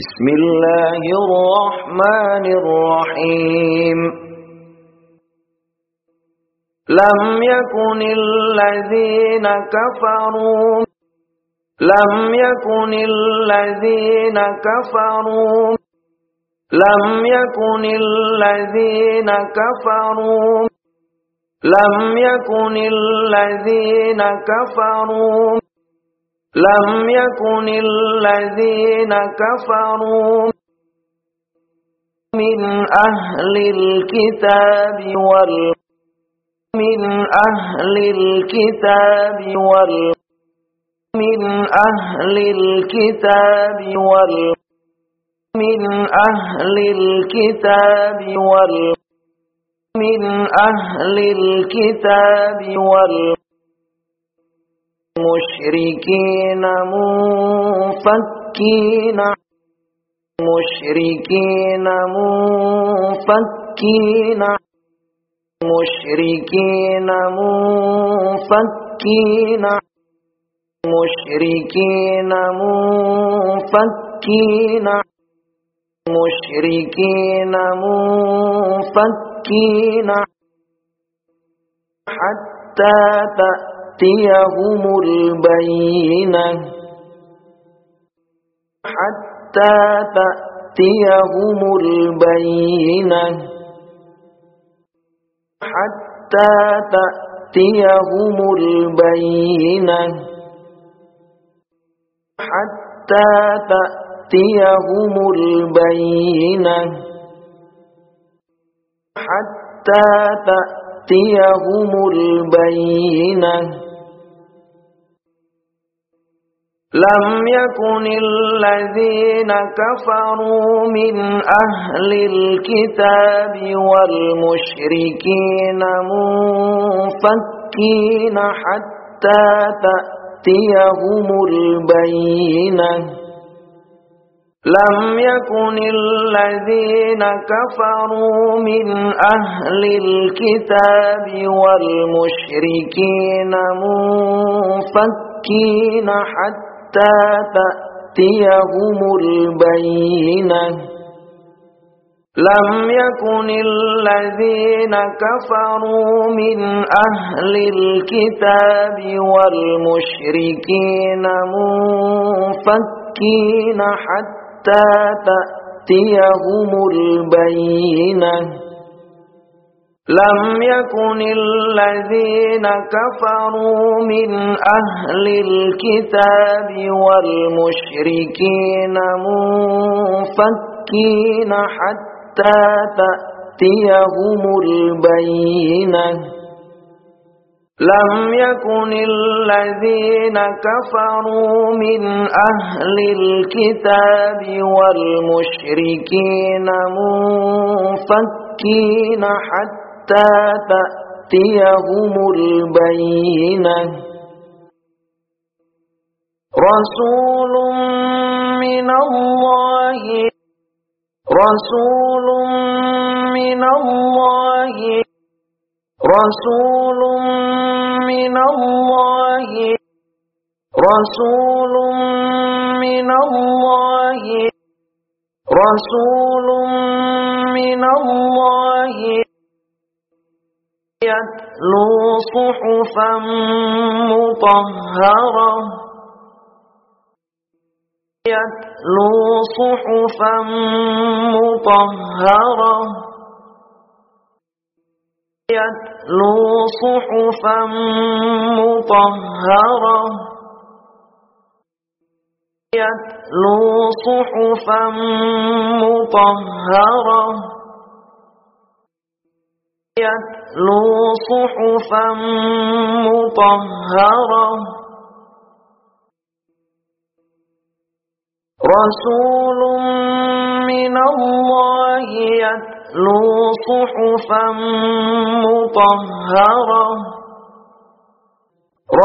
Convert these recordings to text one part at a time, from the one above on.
بسم الله الرحمن الرحيم. لم يكن الذين كفروا لم يكن الذين كفروا لم يكن الذين كفروا لم يكن الذين كفروا. لم يكن الذين كفروا من أهل الكتاب وال من أهل الكتاب وال من أهل الكتاب وال من أهل الكتاب وال من أهل الكتاب وال مشركين منفكين. مشركين منفكين. مشركين منفكين. مشركين منفكين. مشركين منفكين. حتى تأتي تأتيهم البينة حتى تأتيهم البينة حتى تأتيهم البينة حتى تأتيهم البينة حتى تأتيهم البينة لم يكن الذين كفروا من أهل الكتاب والمشركين منفكين حتى تأتيهم البينة. لم يكن الذين كفروا من أهل الكتاب والمشركين منفكين حتى حتى تأتيهم البينة. لم يكن الذين كفروا من أهل الكتاب والمشركين منفكين حتى تأتيهم البينة. لم يكن الذين كفروا من أهل الكتاب والمشركين منفكين حتى تأتيهم البينة. لم يكن الذين كفروا من أهل الكتاب والمشركين منفكين حتى حتى تأتيهم البينة رسول من الله رسول من الله رسول من الله رسول من الله رسول من الله يتلو صحفا مطهرة. يتلو صحفا مطهرة. يتلو صحفا مطهرة. يتلو صحفا مطهرة. يتلو صحفا مطهرة رسول من الله يتلو صحفا مطهرة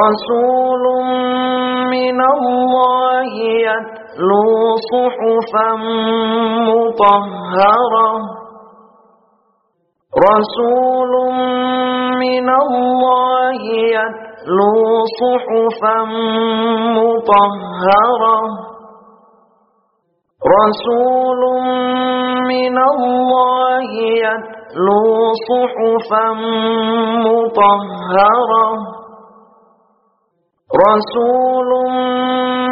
رسول من الله يتلو صحفا مطهرة رسول من الله يتلو صحفا مطهرة. رسول من الله يتلو صحفا مطهرة. رسول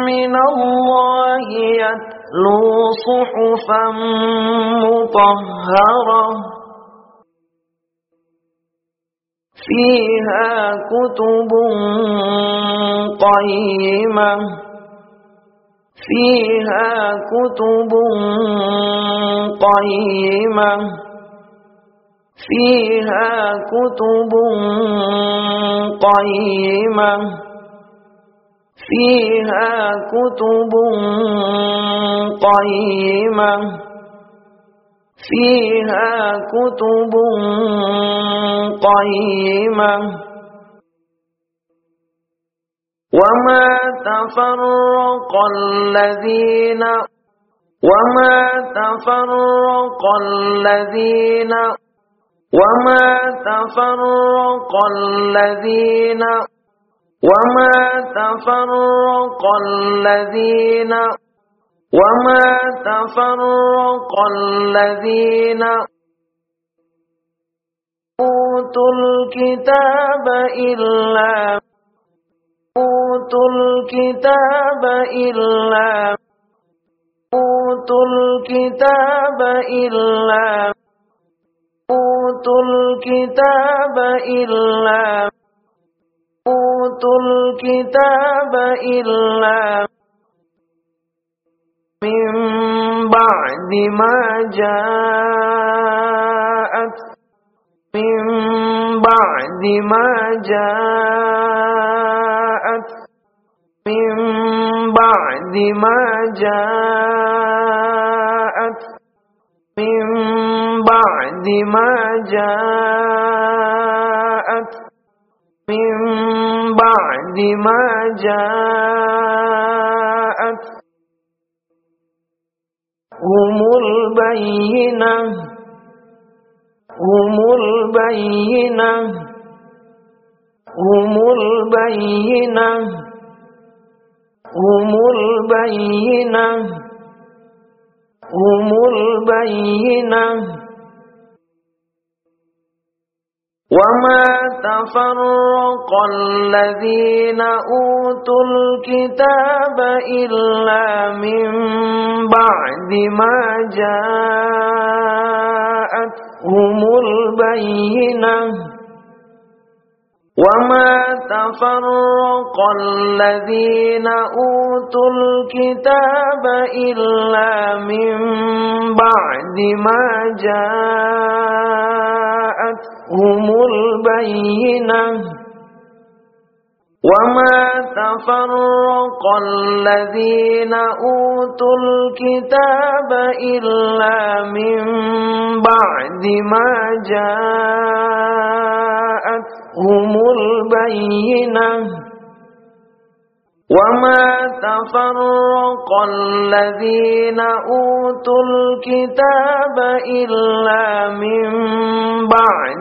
من الله يتلو صحفا مطهرة. فيها كتب قيمة. فيها كتب قيمة. فيها كتب قيمة. فيها كتب قيمة. فيها كتب قيمة. وما تفرق الذين وما تفرق الذين وما تفرق الذين وما تفرق الذين. وما تفرق الذين أوتوا الكتاب إلا أوتوا الكتاب إلا أوتوا الكتاب إلا أوتوا الكتاب إلا أوتوا الكتاب إلا ما جاءت من بعد ما جاءت من بعد ما جاءت من بعد ما جاءت من بعد ما جاءت هم البينة. هم البينة. هم البينة. هم البينة. هم البينة. وما تفرق الذين أوتوا الكتاب إلا من بعد ما جاءتهم البينة وما تفرق الذين أوتوا الكتاب إلا من بعد ما جاءتهم البينة وما تفرق الذين أوتوا الكتاب إلا من بعد ما جاءتهم البينة وما تفرق الذين أوتوا الكتاب إلا من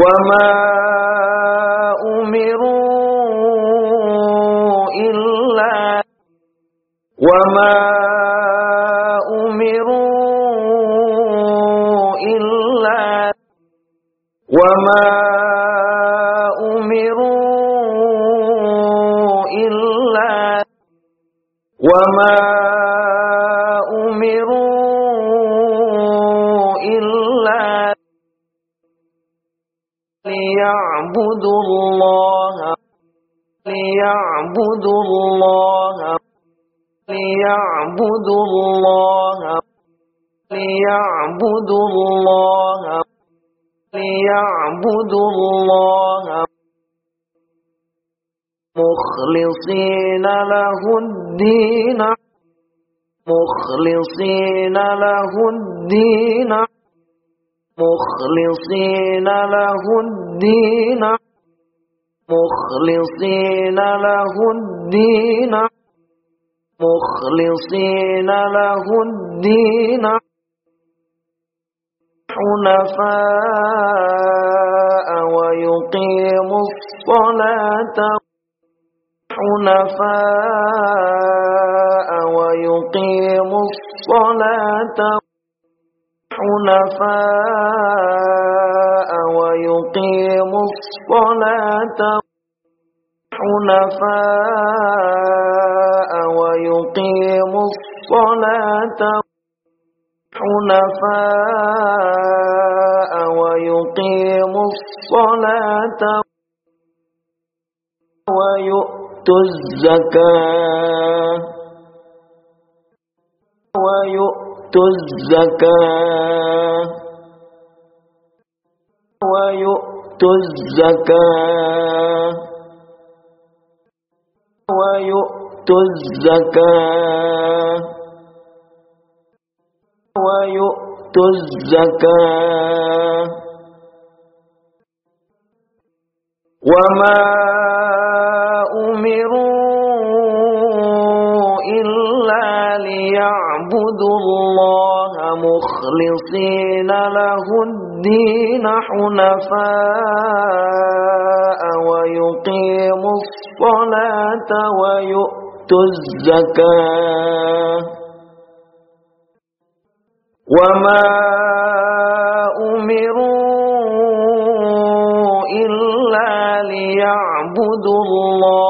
وما مخلصين له الدين. مخلصين له الدين. مخلصين له الدين. مخلصين له الدين. مخلصين له الدين. حنفاء ويقيم الصلاة. حنفاء ويقيم الصلاة. حنفاء ويقيم الصلاة. حنفاء ويقيم الصلاة. حنفاء ويقيم الصلاة. ويؤت الزكاة. ويؤت الزكاة. ويؤت الزكاة. ويؤت الزكاة. ويؤت الزكاة. وما أمروا إلا ليعبدوا الله مخلصين له الدين حنفاء ويقيموا الصلاة ويؤتوا الزكاة وما أمروا إلا ليعبدوا الله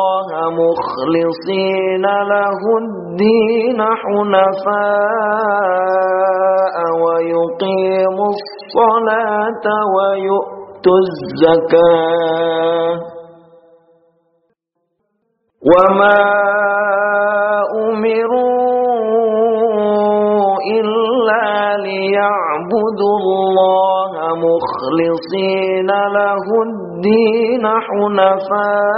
مخلصين له الدين حنفاء ويقيموا الصلاة ويؤتوا الزكاة. وما أمروا إلا ليعبدوا الله مخلصين له الدين حنفاء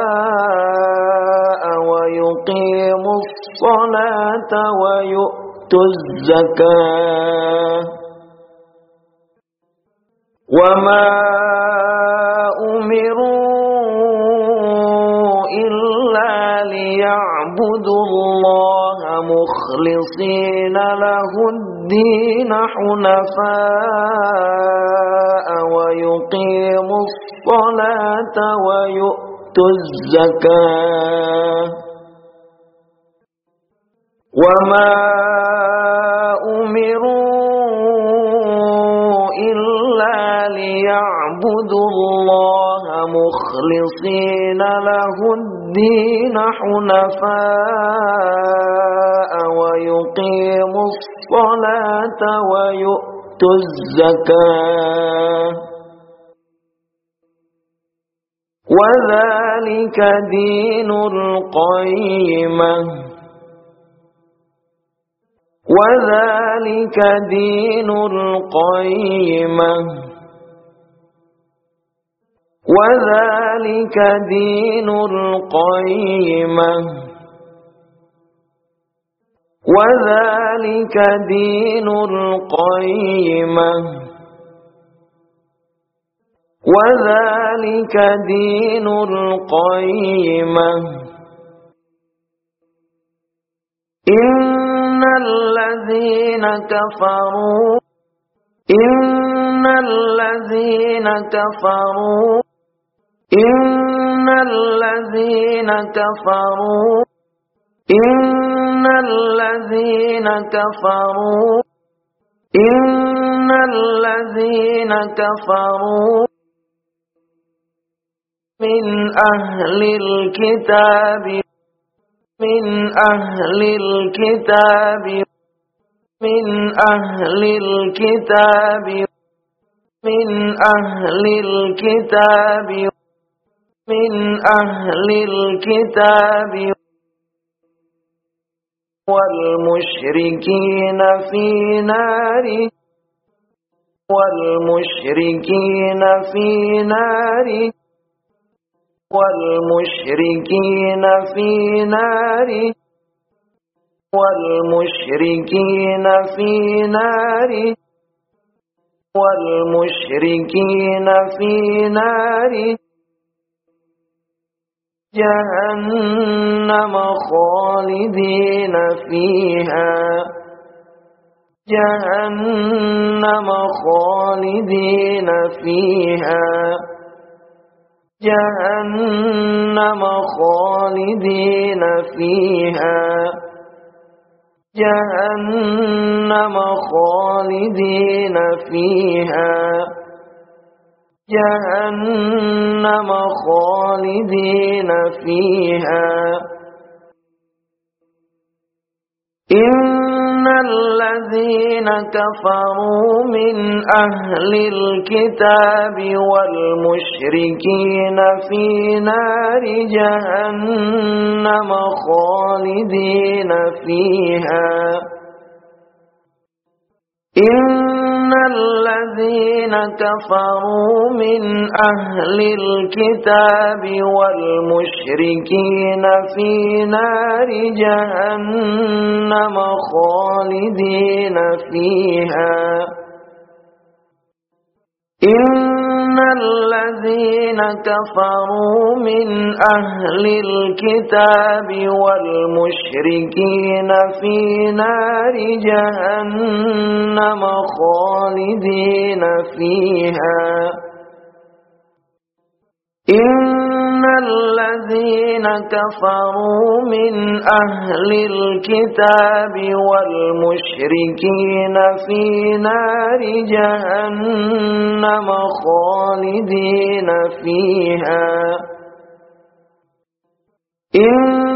ويقيموا الصلاة ويؤتوا الزكاة. وما أمروا إلا ليعبدوا الله مخلصين له الدين حنفاء ويقيموا الصلاة ويؤتوا الزكاة. وما أمروا إلا ليعبدوا الله مخلصين له الدين حنفاء. ويقيموا الصلاة ويؤتوا الزكاة. وذلك دين القيمة وذلك دين القيمة وذلك دين القيمة وذلك دين القيمة. وذلك دين القيمة. إن الذين كفروا إن الذين كفروا إن الذين كفروا إن الذين كفروا إن الذين كفروا من أهل الكتاب من أهل الكتاب من أهل الكتاب من أهل الكتاب من أهل الكتاب والمشركين في نار والمشركين في نار والمشركين في نار والمشركين في نار والمشركين في نار جهنم خالدين فيها. جهنم خالدين فيها. جهنم خالدين فيها. جهنم خالدين فيها. جهنم خالدين فيها. إن الذين كفروا من أهل الكتاب والمشركين في نار جهنم خالدين فيها. إن الذين كفروا من أهل الكتاب والمشركين في نار جهنم خالدين فيها إن الذين كفروا من أهل الكتاب والمشركين في نار جهنم خالدين فيها الذين كفروا من أهل الكتاب والمشركين في نار جهنم خالدين فيها. إن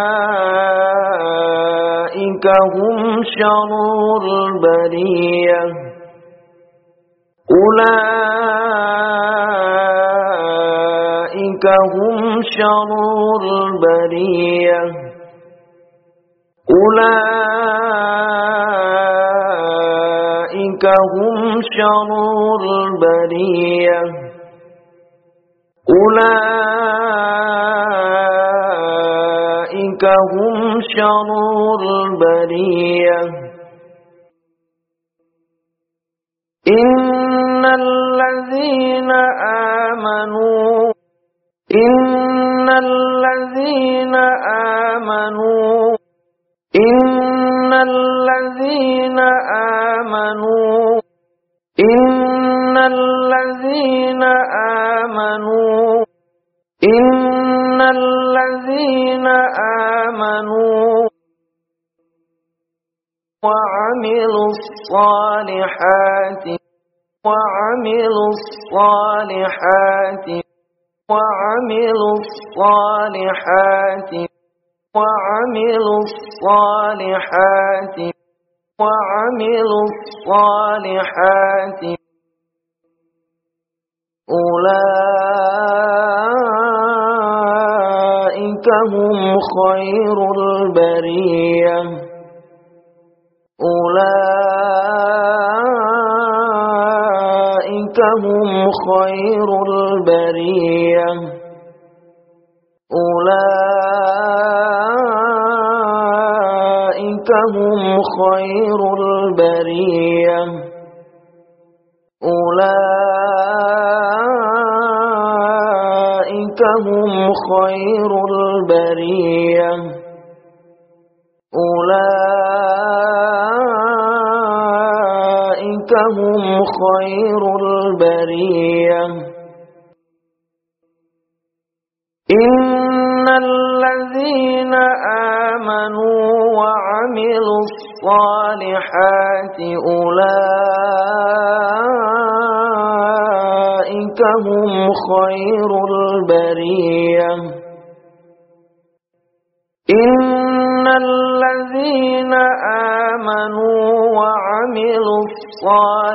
أولئك هم شر البرية أولئك هم شر البرية أولئك هم شر البرية أولئك هم شر البرية. إن الذين آمنوا إن الذين آمنوا إن الذين آمنوا إن الذين الصالحات وعملوا الصالحات وعملوا الصالحات وعملوا الصالحات وعملوا الصالحات أولئك هم خير البرية أولئك هم خير البرية. أولئك هم خير البرية. أولئك هم خير البرية. هم خير البرية. إن الذين آمنوا وعملوا الصالحات أولئك هم خير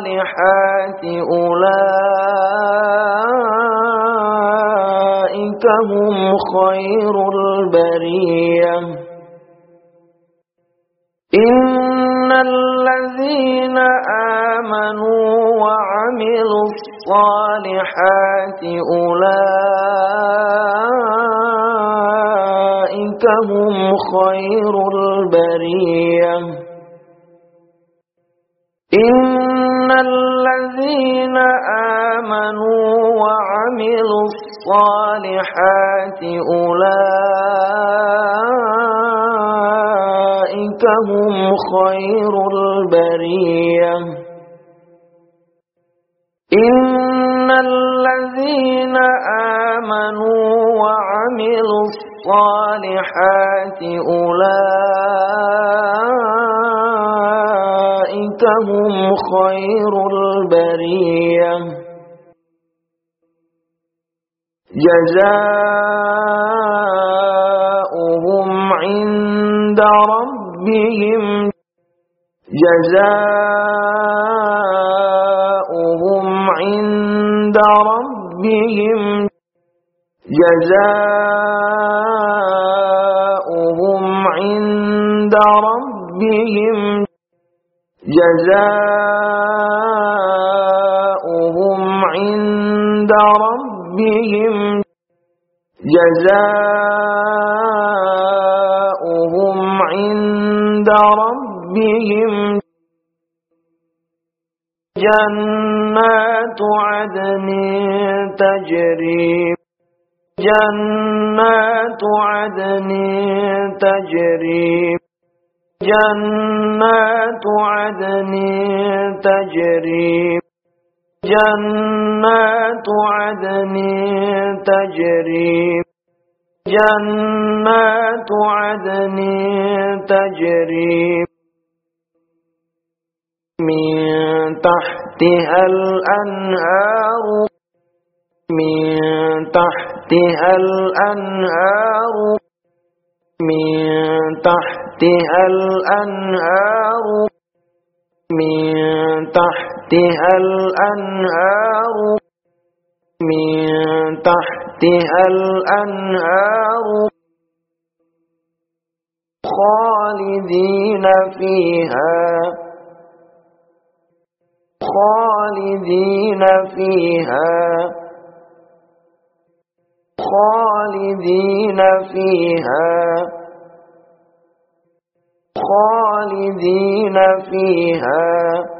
الصالحات أولئك هم خير البرية. إن الذين آمنوا وعملوا الصالحات أولئك هم خير البرية. إن الصالحات أولئك هم خير البرية. إن الذين آمنوا وعملوا الصالحات أولئك هم خير البرية. جزاؤهم عند ربهم جزاؤهم عند ربهم جزاؤهم عند ربهم جزاؤهم عند ربهم جزاؤهم عند ربهم جنات عدن تجري جنات عدن تجري جنات عدن تجري جنات عدن تجري جنات عدن تجري من تحتها الأنهار من تحتها الأنهار من تحتها الأنهار من تحتها الأنهار من تحتها الأنهار خالدين فيها خالدين فيها خالدين فيها خالدين فيها خالدين فيها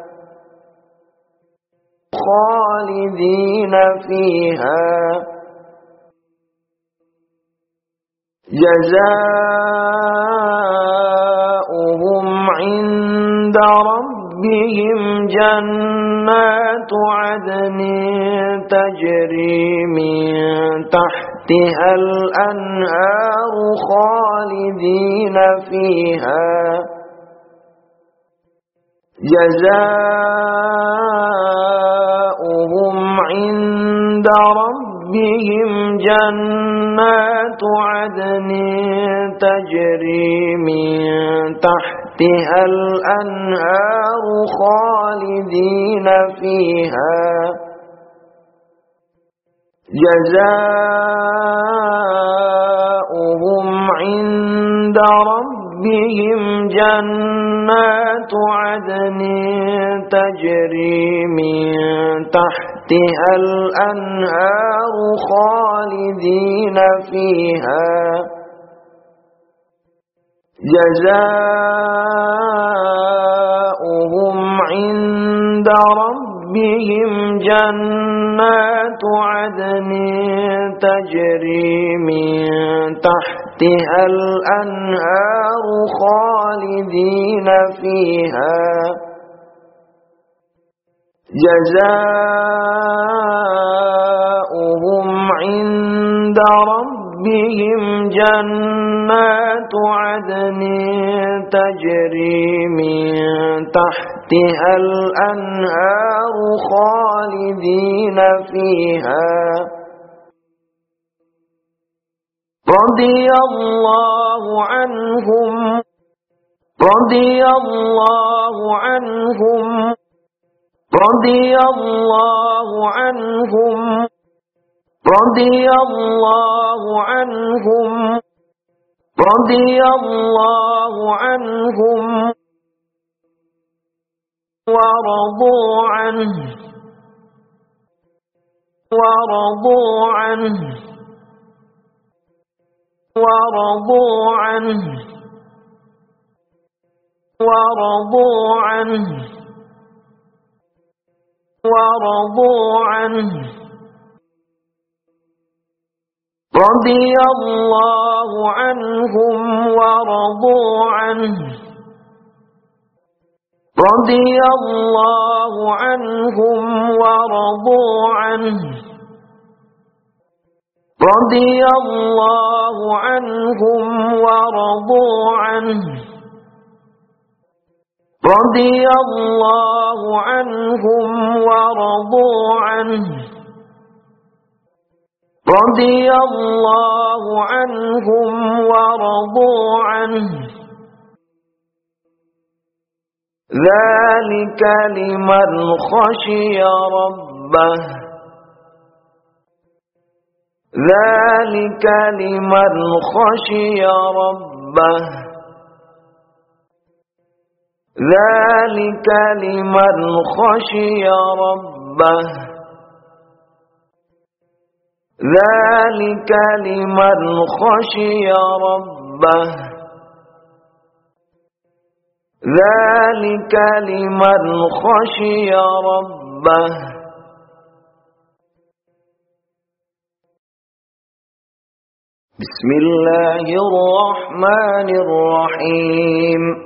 جزاؤهم عند ربهم جنات عدن تجري من تحتها الأنهار خالدين فيها. جزاؤهم عند ربهم جنات عدن تجري من تحتها الأنهار خالدين فيها. جزاؤهم عند ربهم جنات عدن تجري من تحتها الأنهار خالدين فيها. جزاؤهم عند ربهم جنات عدن تجري من تحتها الأنهار خالدين فيها. جزاؤهم عند ربهم جنات عدن تجري من تحتها الأنهار خالدين فيها. رضي الله عنهم رضي الله عنهم. رضي الله عنهم رضي الله عنهم رضي الله عنهم ورضوا عنه ورضوا عنه ورضوا عنه ورضوا عنه. ورضوا عنه. رضي الله عنهم ورضوا عنه. رضي الله عنهم ورضوا عنه. رضي الله عنهم ورضوا عنه. رضي الله عنهم ورضوا عنه. رضي الله عنهم ورضوا عنه. ذلك لمن خشي ربه. ذلك لمن خشي ربه. ذلك لمن خشي ربه. ذلك لمن خشي ربه. ذلك لمن خشي ربه. بسم الله الرحمن الرحيم.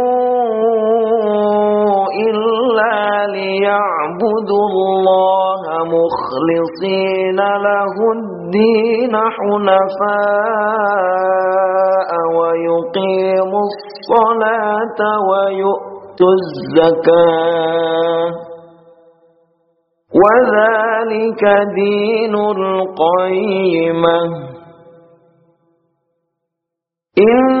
ليعبدوا الله مخلصين له الدين حنفاء ويقيموا الصلاة ويؤتوا الزكاة وذلك دين القيمة إن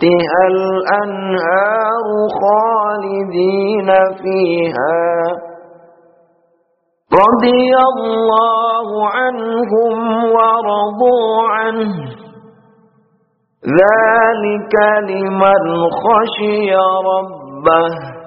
تحتها الأنهار خالدين فيها. رضي الله عنهم ورضوا عنه. ذلك لمن خشي ربه.